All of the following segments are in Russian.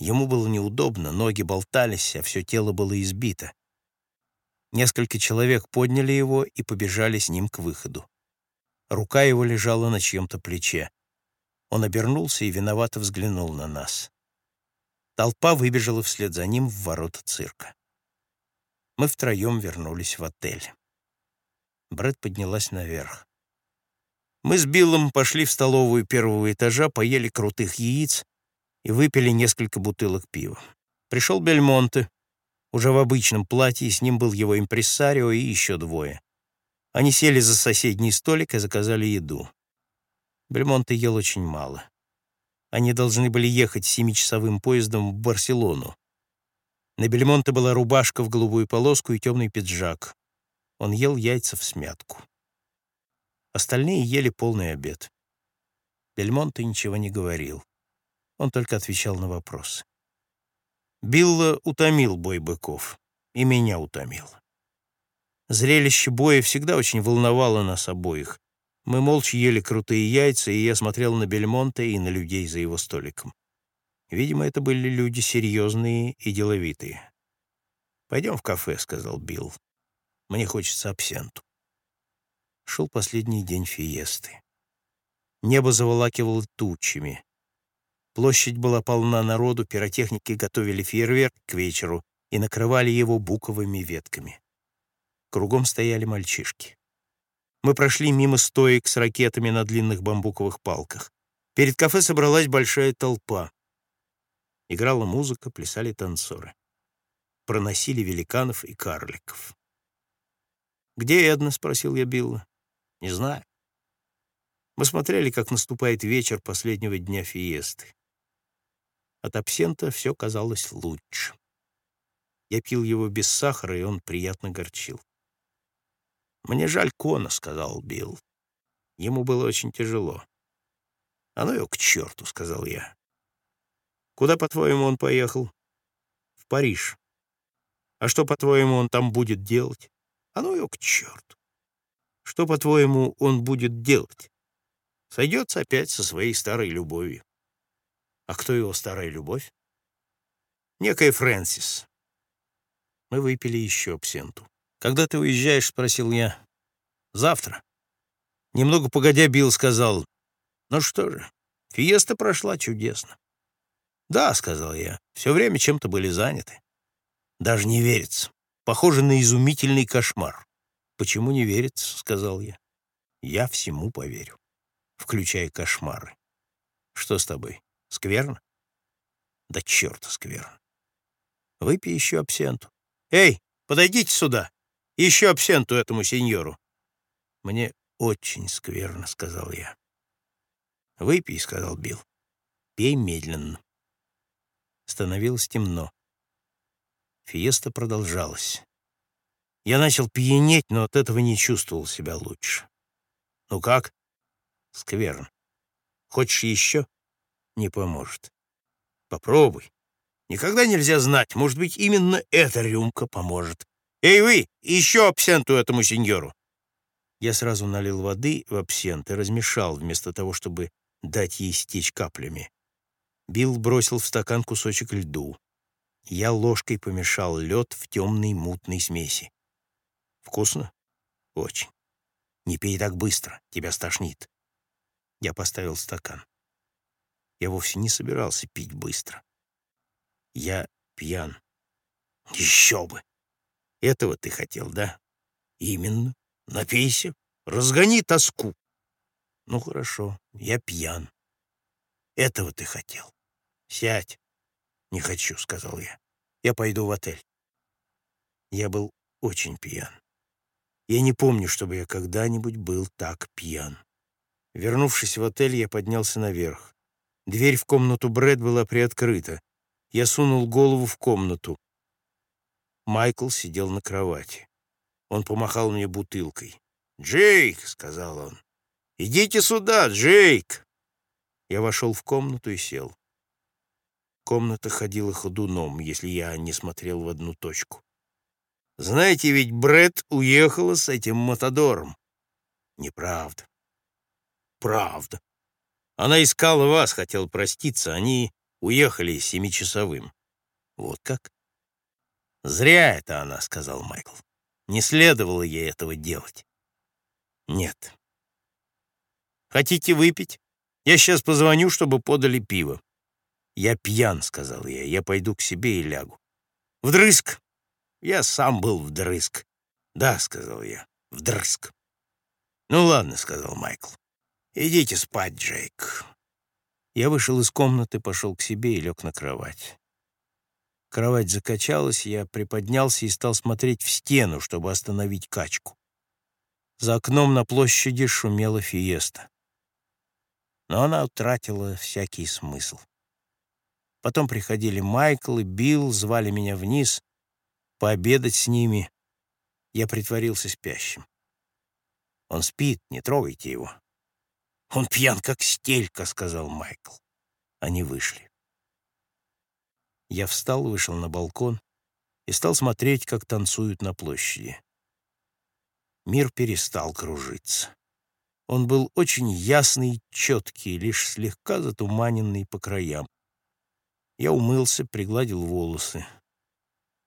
Ему было неудобно, ноги болтались, а все тело было избито. Несколько человек подняли его и побежали с ним к выходу. Рука его лежала на чьем-то плече. Он обернулся и виновато взглянул на нас. Толпа выбежала вслед за ним в ворота цирка. Мы втроем вернулись в отель. Брэд поднялась наверх. Мы с Биллом пошли в столовую первого этажа, поели крутых яиц и выпили несколько бутылок пива. Пришел Бельмонте, уже в обычном платье, с ним был его импрессарио и еще двое. Они сели за соседний столик и заказали еду. Бельмонте ел очень мало. Они должны были ехать семичасовым поездом в Барселону. На Бельмонте была рубашка в голубую полоску и темный пиджак. Он ел яйца в смятку. Остальные ели полный обед. Бельмонте ничего не говорил. Он только отвечал на вопросы. Билла утомил бой быков, и меня утомил. Зрелище боя всегда очень волновало нас обоих. Мы молча ели крутые яйца, и я смотрел на Бельмонте и на людей за его столиком. Видимо, это были люди серьезные и деловитые. «Пойдем в кафе», — сказал Билл. «Мне хочется абсенту». Шел последний день фиесты. Небо заволакивало тучами. Площадь была полна народу, пиротехники готовили фейерверк к вечеру и накрывали его буковыми ветками. Кругом стояли мальчишки. Мы прошли мимо стоек с ракетами на длинных бамбуковых палках. Перед кафе собралась большая толпа. Играла музыка, плясали танцоры. Проносили великанов и карликов. «Где Эдна?» — спросил я Билла. «Не знаю». Мы смотрели, как наступает вечер последнего дня фиесты. От абсента все казалось лучше. Я пил его без сахара, и он приятно горчил. «Мне жаль Кона», — сказал Билл. Ему было очень тяжело. «А ну его к черту», — сказал я. «Куда, по-твоему, он поехал?» «В Париж». «А что, по-твоему, он там будет делать?» «А ну его к черту». «Что, по-твоему, он будет делать?» «Сойдется опять со своей старой любовью». «А кто его старая любовь?» «Некая Фрэнсис». Мы выпили еще абсенту. «Когда ты уезжаешь?» — спросил я. «Завтра». Немного погодя, Билл сказал, «Ну что же, фиеста прошла чудесно». «Да», — сказал я, — «все время чем-то были заняты». «Даже не верится. Похоже на изумительный кошмар». «Почему не верится?» — сказал я. «Я всему поверю, включая кошмары». «Что с тобой, скверно?» «Да черта скверно. Выпей еще абсенту». «Эй, подойдите сюда!» Еще абсенту этому сеньору. Мне очень скверно, — сказал я. Выпей, — сказал Билл. Пей медленно. Становилось темно. Фиеста продолжалась. Я начал пьянеть, но от этого не чувствовал себя лучше. Ну как? Скверно. Хочешь еще? Не поможет. Попробуй. Никогда нельзя знать, может быть, именно эта рюмка поможет. «Эй вы, еще абсенту этому сеньору!» Я сразу налил воды в абсент и размешал, вместо того, чтобы дать ей стечь каплями. Билл бросил в стакан кусочек льду. Я ложкой помешал лед в темной мутной смеси. «Вкусно?» «Очень. Не пей так быстро, тебя стошнит». Я поставил стакан. Я вовсе не собирался пить быстро. Я пьян. Еще бы! Этого ты хотел, да? Именно. Напейся. Разгони тоску. Ну, хорошо, я пьян. Этого ты хотел. Сядь. Не хочу, сказал я. Я пойду в отель. Я был очень пьян. Я не помню, чтобы я когда-нибудь был так пьян. Вернувшись в отель, я поднялся наверх. Дверь в комнату Брэд была приоткрыта. Я сунул голову в комнату. Майкл сидел на кровати. Он помахал мне бутылкой. «Джейк!» — сказал он. «Идите сюда, Джейк!» Я вошел в комнату и сел. Комната ходила ходуном, если я не смотрел в одну точку. «Знаете, ведь Бред уехала с этим Матадором». «Неправда». «Правда. Она искала вас, хотела проститься. Они Уехали семичасовым». «Вот как?» «Зря это она», — сказал Майкл. «Не следовало ей этого делать». «Нет». «Хотите выпить? Я сейчас позвоню, чтобы подали пиво». «Я пьян», — сказал я. «Я пойду к себе и лягу». «Вдрызг!» «Я сам был вдрызг». «Да», — сказал я, — «вдрызг». «Ну ладно», — сказал Майкл. «Идите спать, Джейк». Я вышел из комнаты, пошел к себе и лег на кровать. Кровать закачалась, я приподнялся и стал смотреть в стену, чтобы остановить качку. За окном на площади шумела фиеста. Но она утратила всякий смысл. Потом приходили Майкл и Билл, звали меня вниз, пообедать с ними. Я притворился спящим. «Он спит, не трогайте его». «Он пьян, как стелька», — сказал Майкл. Они вышли. Я встал, вышел на балкон и стал смотреть, как танцуют на площади. Мир перестал кружиться. Он был очень ясный и четкий, лишь слегка затуманенный по краям. Я умылся, пригладил волосы.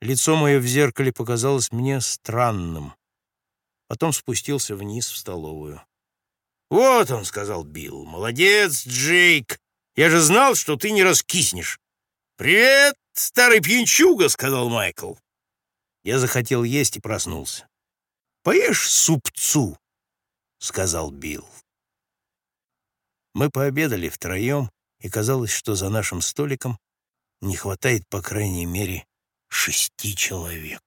Лицо мое в зеркале показалось мне странным. Потом спустился вниз в столовую. «Вот он», — сказал Билл. «Молодец, Джейк! Я же знал, что ты не раскиснешь. «Привет, старый пьянчуга!» — сказал Майкл. Я захотел есть и проснулся. «Поешь супцу?» — сказал Билл. Мы пообедали втроем, и казалось, что за нашим столиком не хватает, по крайней мере, шести человек.